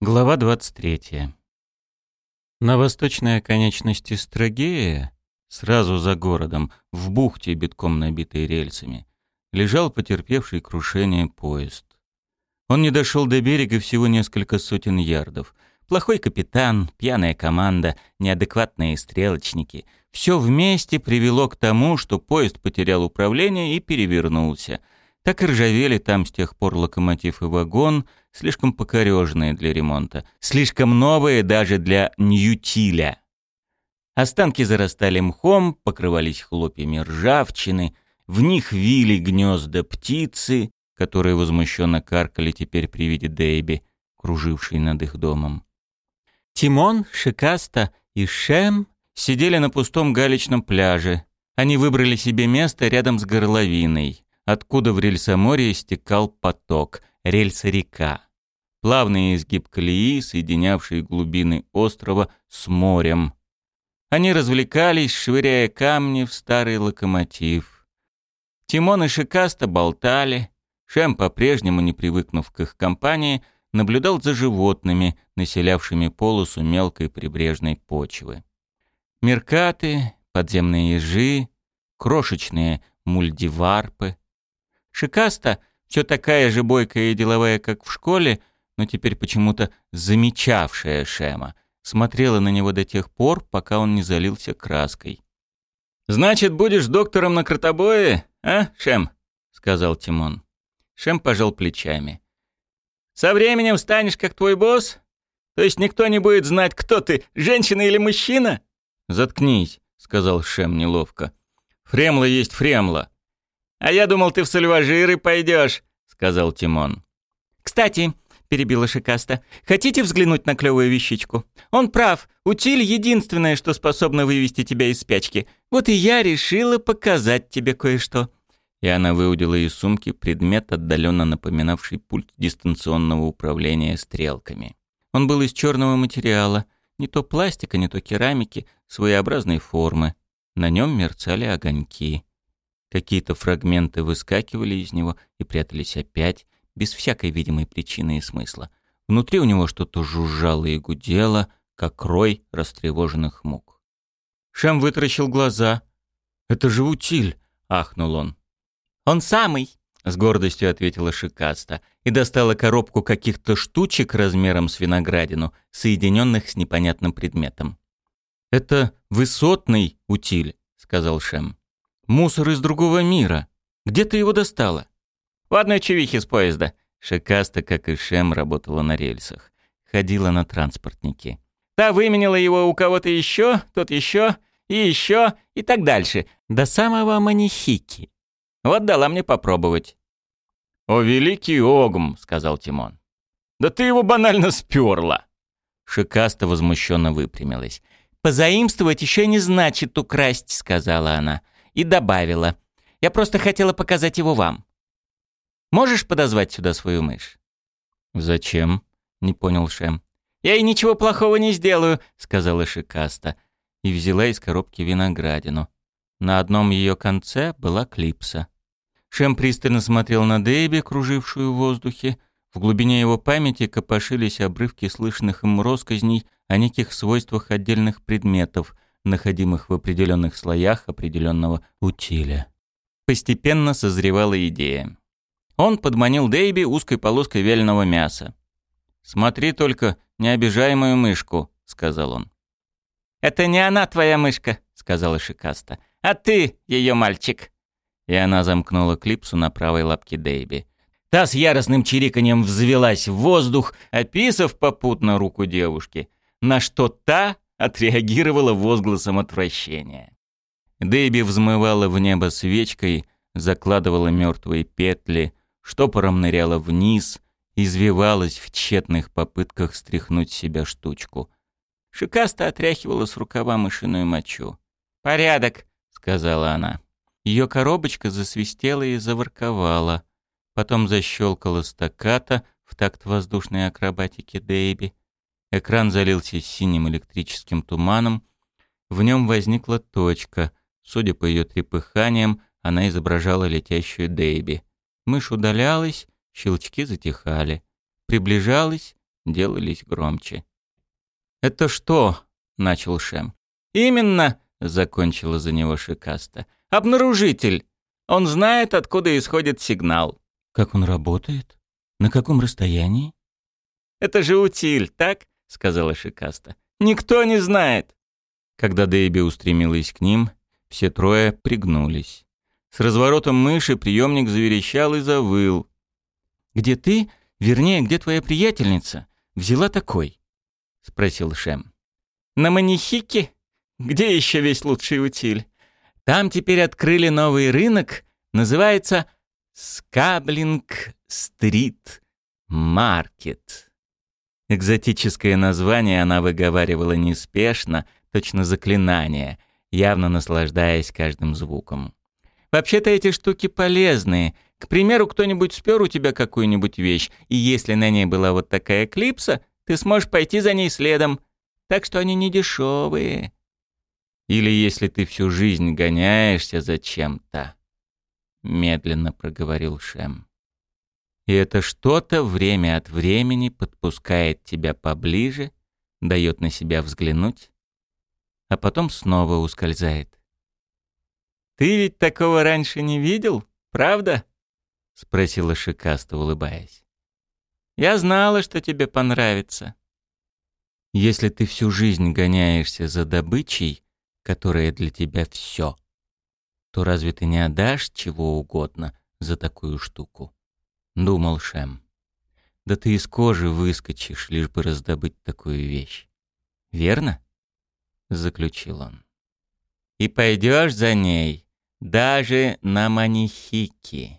Глава 23. На восточной оконечности Строгея, сразу за городом, в бухте, битком набитой рельсами, лежал потерпевший крушение поезд. Он не дошел до берега всего несколько сотен ярдов. Плохой капитан, пьяная команда, неадекватные стрелочники — все вместе привело к тому, что поезд потерял управление и перевернулся. Так и ржавели там с тех пор локомотив и вагон — слишком покорежные для ремонта, слишком новые даже для ньютиля. Останки зарастали мхом, покрывались хлопьями ржавчины, в них вили гнезда птицы, которые возмущенно каркали теперь при виде Дейби, кружившей над их домом. Тимон, Шикаста и Шем сидели на пустом галечном пляже. Они выбрали себе место рядом с горловиной, откуда в рельсоморье стекал поток, рельса-река. Плавный изгиб колеи, соединявший глубины острова с морем. Они развлекались, швыряя камни в старый локомотив. Тимон и Шикаста болтали. Шем, по-прежнему не привыкнув к их компании, наблюдал за животными, населявшими полосу мелкой прибрежной почвы. Меркаты, подземные ежи, крошечные мульдиварпы. Шикаста все такая же бойкая и деловая, как в школе, но теперь почему-то замечавшая Шема, смотрела на него до тех пор, пока он не залился краской. «Значит, будешь доктором на кротобое, а, Шем?» — сказал Тимон. Шем пожал плечами. «Со временем станешь как твой босс? То есть никто не будет знать, кто ты, женщина или мужчина?» «Заткнись», — сказал Шем неловко. «Фремла есть фремла». «А я думал, ты в сальважиры пойдешь», — сказал Тимон. «Кстати», — перебила Шикаста, — «хотите взглянуть на клевую вещичку? Он прав, утиль — единственное, что способно вывести тебя из спячки. Вот и я решила показать тебе кое-что». И она выудила из сумки предмет, отдаленно напоминавший пульт дистанционного управления стрелками. Он был из черного материала, не то пластика, не то керамики, своеобразной формы. На нем мерцали огоньки. Какие-то фрагменты выскакивали из него и прятались опять, без всякой видимой причины и смысла. Внутри у него что-то жужжало и гудело, как рой растревоженных мук. Шем вытаращил глаза. «Это же утиль!» — ахнул он. «Он самый!» — с гордостью ответила Шикаста и достала коробку каких-то штучек размером с виноградину, соединенных с непонятным предметом. «Это высотный утиль», — сказал Шем. Мусор из другого мира. Где ты его достала? В одной чевихе с поезда. Шикаста, как и Шем, работала на рельсах. Ходила на транспортнике. Та выменила его у кого-то еще, тот еще, и еще, и так дальше. До самого манихики. Вот дала мне попробовать. «О, великий Огм!» — сказал Тимон. «Да ты его банально сперла!» Шикаста возмущенно выпрямилась. «Позаимствовать еще не значит украсть», — сказала она и добавила. «Я просто хотела показать его вам. Можешь подозвать сюда свою мышь?» «Зачем?» — не понял Шем. «Я ей ничего плохого не сделаю», — сказала Шикаста. И взяла из коробки виноградину. На одном ее конце была клипса. Шем пристально смотрел на Дэйби, кружившую в воздухе. В глубине его памяти копошились обрывки слышных им росказней о неких свойствах отдельных предметов — находимых в определенных слоях определенного утиля. Постепенно созревала идея. Он подманил Дейби узкой полоской вяленого мяса. «Смотри только, не обижай мою мышку», — сказал он. «Это не она твоя мышка», — сказала Шикаста, — «а ты ее мальчик». И она замкнула клипсу на правой лапке Дейби. Та с яростным чириканьем взвелась в воздух, описав попутно руку девушки, на что та отреагировала возгласом отвращения. Дэйби взмывала в небо свечкой, закладывала мертвые петли, штопором ныряла вниз, извивалась в тщетных попытках стряхнуть себя штучку. Шикаста отряхивала с рукава мышиную мочу. «Порядок», — сказала она. Ее коробочка засвистела и заворковала. Потом защелкала стаката в такт воздушной акробатики Дэйби. Экран залился синим электрическим туманом. В нем возникла точка. Судя по ее трепыханиям, она изображала летящую Дейби. Мышь удалялась, щелчки затихали. Приближалась, делались громче. «Это что?» — начал Шем. «Именно!» — закончила за него Шикаста. «Обнаружитель! Он знает, откуда исходит сигнал». «Как он работает? На каком расстоянии?» «Это же утиль, так?» — сказала Шикаста. «Никто не знает!» Когда Дэйби устремилась к ним, все трое пригнулись. С разворотом мыши приемник заверещал и завыл. «Где ты, вернее, где твоя приятельница, взяла такой?» — спросил Шем. «На Манихике? Где еще весь лучший утиль? Там теперь открыли новый рынок, называется Скаблинг-стрит Маркет». Экзотическое название она выговаривала неспешно, точно заклинание, явно наслаждаясь каждым звуком. Вообще-то эти штуки полезные. К примеру, кто-нибудь спер у тебя какую-нибудь вещь, и если на ней была вот такая клипса, ты сможешь пойти за ней следом. Так что они не дешевые. Или если ты всю жизнь гоняешься за чем-то, медленно проговорил Шем. И это что-то время от времени подпускает тебя поближе, дает на себя взглянуть, а потом снова ускользает. «Ты ведь такого раньше не видел, правда?» — спросила Шикаста, улыбаясь. «Я знала, что тебе понравится». «Если ты всю жизнь гоняешься за добычей, которая для тебя все, то разве ты не отдашь чего угодно за такую штуку?» — думал Шем. «Да ты из кожи выскочишь, лишь бы раздобыть такую вещь. Верно?» — заключил он. «И пойдешь за ней, даже на манихики.